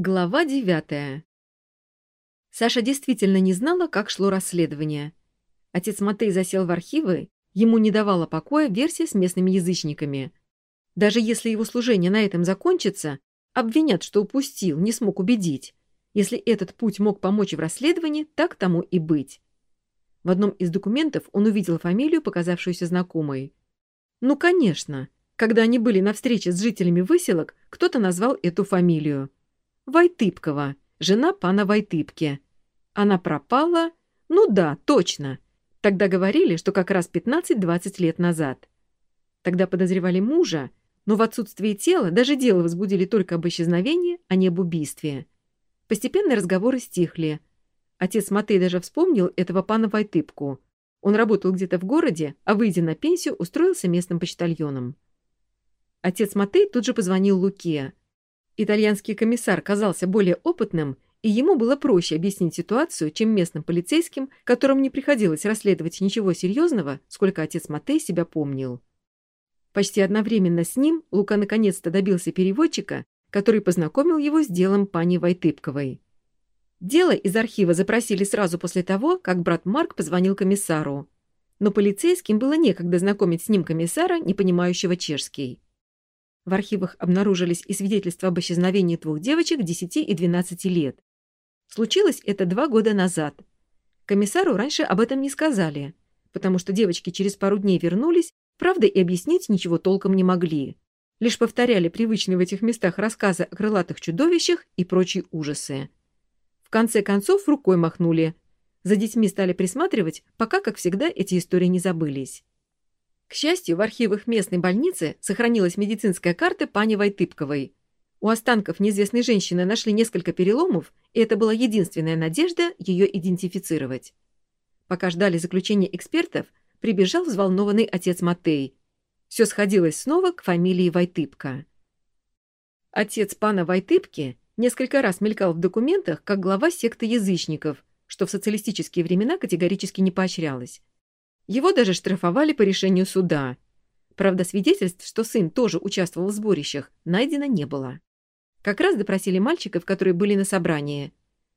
Глава девятая. Саша действительно не знала, как шло расследование. Отец Матей засел в архивы, ему не давала покоя версия с местными язычниками. Даже если его служение на этом закончится, обвинят, что упустил, не смог убедить. Если этот путь мог помочь в расследовании, так тому и быть. В одном из документов он увидел фамилию, показавшуюся знакомой. Ну, конечно, когда они были на встрече с жителями выселок, кто-то назвал эту фамилию. Войтыпкова, жена пана Войтыпки. Она пропала? Ну да, точно. Тогда говорили, что как раз 15-20 лет назад. Тогда подозревали мужа, но в отсутствие тела даже дело возбудили только об исчезновении, а не об убийстве. Постепенно разговоры стихли. Отец Матей даже вспомнил этого пана Войтыпку. Он работал где-то в городе, а, выйдя на пенсию, устроился местным почтальоном. Отец Матей тут же позвонил Луке. Итальянский комиссар казался более опытным, и ему было проще объяснить ситуацию, чем местным полицейским, которым не приходилось расследовать ничего серьезного, сколько отец Матей себя помнил. Почти одновременно с ним Лука наконец-то добился переводчика, который познакомил его с делом пани Войтыпковой. Дело из архива запросили сразу после того, как брат Марк позвонил комиссару. Но полицейским было некогда знакомить с ним комиссара, не понимающего чешский. В архивах обнаружились и свидетельства об исчезновении двух девочек 10 и 12 лет. Случилось это два года назад. Комиссару раньше об этом не сказали, потому что девочки через пару дней вернулись, правда и объяснить ничего толком не могли. Лишь повторяли привычные в этих местах рассказы о крылатых чудовищах и прочие ужасы. В конце концов рукой махнули. За детьми стали присматривать, пока, как всегда, эти истории не забылись. К счастью, в архивах местной больницы сохранилась медицинская карта пани Войтыпковой. У останков неизвестной женщины нашли несколько переломов, и это была единственная надежда ее идентифицировать. Пока ждали заключения экспертов, прибежал взволнованный отец Матей. Все сходилось снова к фамилии Войтыпка. Отец пана Войтыпки несколько раз мелькал в документах как глава секты язычников, что в социалистические времена категорически не поощрялось. Его даже штрафовали по решению суда. Правда, свидетельств, что сын тоже участвовал в сборищах, найдено не было. Как раз допросили мальчиков, которые были на собрании.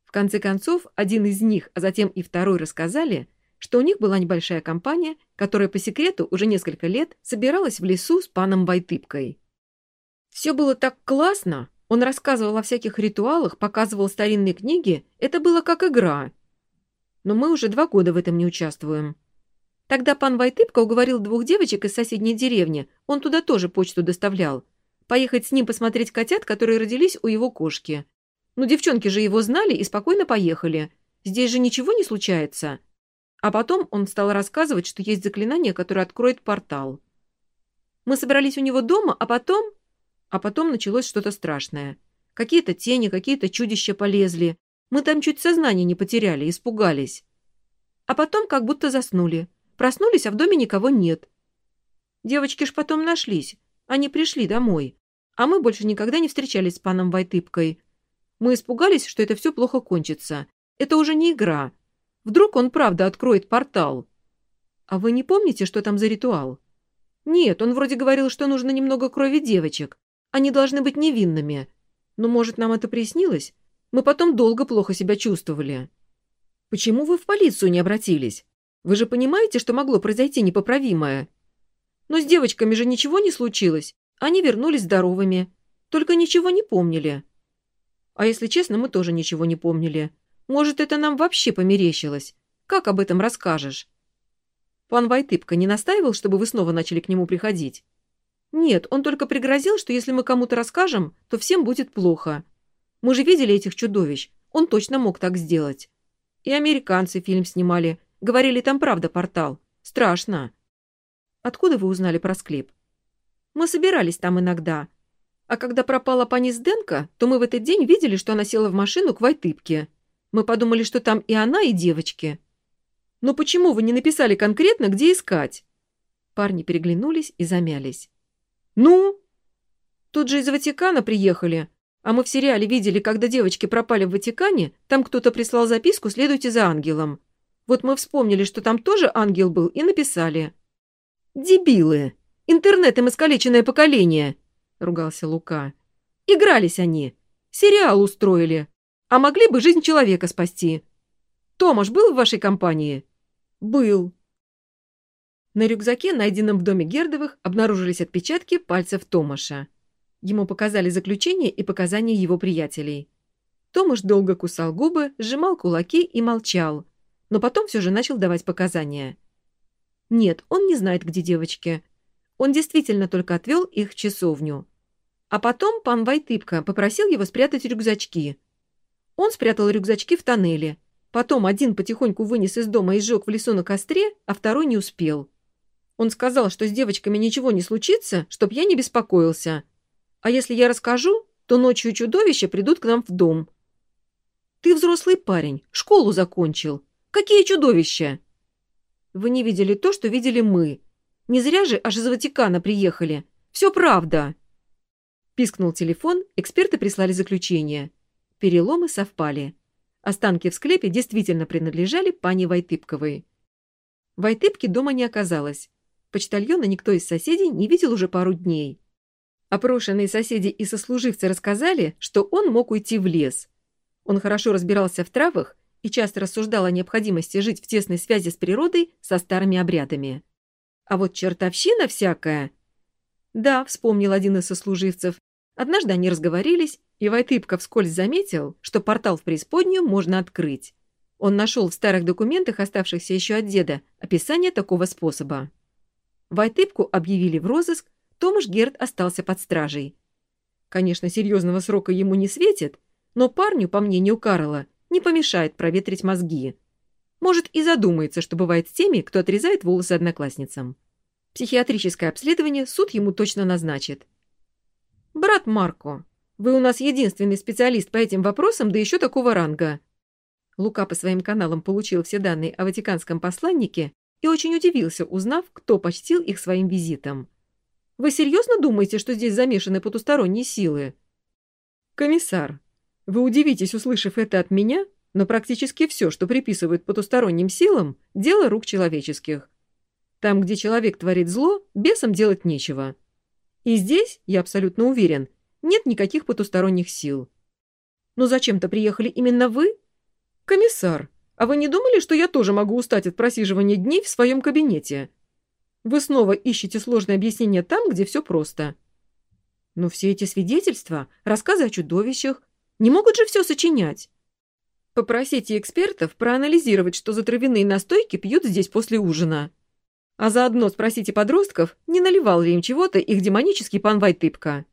В конце концов, один из них, а затем и второй рассказали, что у них была небольшая компания, которая по секрету уже несколько лет собиралась в лесу с паном Войтыпкой. Все было так классно, он рассказывал о всяких ритуалах, показывал старинные книги, это было как игра. Но мы уже два года в этом не участвуем. Тогда пан Войтыпка уговорил двух девочек из соседней деревни, он туда тоже почту доставлял, поехать с ним посмотреть котят, которые родились у его кошки. Ну, девчонки же его знали и спокойно поехали. Здесь же ничего не случается. А потом он стал рассказывать, что есть заклинание, которое откроет портал. Мы собрались у него дома, а потом... А потом началось что-то страшное. Какие-то тени, какие-то чудища полезли. Мы там чуть сознание не потеряли, испугались. А потом как будто заснули. Проснулись, а в доме никого нет. Девочки ж потом нашлись. Они пришли домой. А мы больше никогда не встречались с паном Войтыпкой. Мы испугались, что это все плохо кончится. Это уже не игра. Вдруг он правда откроет портал. А вы не помните, что там за ритуал? Нет, он вроде говорил, что нужно немного крови девочек. Они должны быть невинными. Но, может, нам это приснилось? Мы потом долго плохо себя чувствовали. Почему вы в полицию не обратились? Вы же понимаете, что могло произойти непоправимое? Но с девочками же ничего не случилось. Они вернулись здоровыми. Только ничего не помнили. А если честно, мы тоже ничего не помнили. Может, это нам вообще померещилось. Как об этом расскажешь? Пан Вайтыпка не настаивал, чтобы вы снова начали к нему приходить? Нет, он только пригрозил, что если мы кому-то расскажем, то всем будет плохо. Мы же видели этих чудовищ. Он точно мог так сделать. И американцы фильм снимали – Говорили, там правда портал. Страшно. Откуда вы узнали про склеп? Мы собирались там иногда. А когда пропала пани Сденко, то мы в этот день видели, что она села в машину к Вайтыпке. Мы подумали, что там и она, и девочки. Но почему вы не написали конкретно, где искать? Парни переглянулись и замялись. Ну? Тут же из Ватикана приехали. А мы в сериале видели, когда девочки пропали в Ватикане, там кто-то прислал записку «Следуйте за ангелом». Вот мы вспомнили, что там тоже ангел был, и написали. «Дебилы! Интернетом искалеченное поколение!» — ругался Лука. «Игрались они. Сериал устроили. А могли бы жизнь человека спасти. Томаш был в вашей компании? Был. На рюкзаке, найденном в доме Гердовых, обнаружились отпечатки пальцев Томаша. Ему показали заключение и показания его приятелей. Томаш долго кусал губы, сжимал кулаки и молчал, но потом все же начал давать показания. Нет, он не знает, где девочки. Он действительно только отвел их в часовню. А потом пан Вайтыпка попросил его спрятать рюкзачки. Он спрятал рюкзачки в тоннеле. Потом один потихоньку вынес из дома и сжег в лесу на костре, а второй не успел. Он сказал, что с девочками ничего не случится, чтоб я не беспокоился. А если я расскажу, то ночью чудовища придут к нам в дом. Ты взрослый парень, школу закончил. Какие чудовища? Вы не видели то, что видели мы. Не зря же аж из Ватикана приехали. Все правда. Пискнул телефон, эксперты прислали заключение. Переломы совпали. Останки в склепе действительно принадлежали пане Вайтыпковой. Вайтыпки дома не оказалось. Почтальона никто из соседей не видел уже пару дней. Опрошенные соседи и сослуживцы рассказали, что он мог уйти в лес. Он хорошо разбирался в травах и часто рассуждал о необходимости жить в тесной связи с природой со старыми обрядами. А вот чертовщина всякая... Да, вспомнил один из сослуживцев. Однажды они разговорились, и Войтыпка вскользь заметил, что портал в преисподнюю можно открыть. Он нашел в старых документах, оставшихся еще от деда, описание такого способа. Вайтыпку объявили в розыск, Томаш Герд остался под стражей. Конечно, серьезного срока ему не светит, но парню, по мнению Карла, не помешает проветрить мозги. Может, и задумается, что бывает с теми, кто отрезает волосы одноклассницам. Психиатрическое обследование суд ему точно назначит. «Брат Марко, вы у нас единственный специалист по этим вопросам, да еще такого ранга». Лука по своим каналам получил все данные о ватиканском посланнике и очень удивился, узнав, кто почтил их своим визитом. «Вы серьезно думаете, что здесь замешаны потусторонние силы?» «Комиссар, вы удивитесь, услышав это от меня, но практически все, что приписывают потусторонним силам, дело рук человеческих. Там, где человек творит зло, бесам делать нечего. И здесь, я абсолютно уверен, нет никаких потусторонних сил. Но зачем-то приехали именно вы? Комиссар, а вы не думали, что я тоже могу устать от просиживания дней в своем кабинете? Вы снова ищете сложное объяснение там, где все просто. Но все эти свидетельства, рассказы о чудовищах, не могут же все сочинять. Попросите экспертов проанализировать, что за травяные настойки пьют здесь после ужина. А заодно спросите подростков, не наливал ли им чего-то их демонический пан Вайтыпка.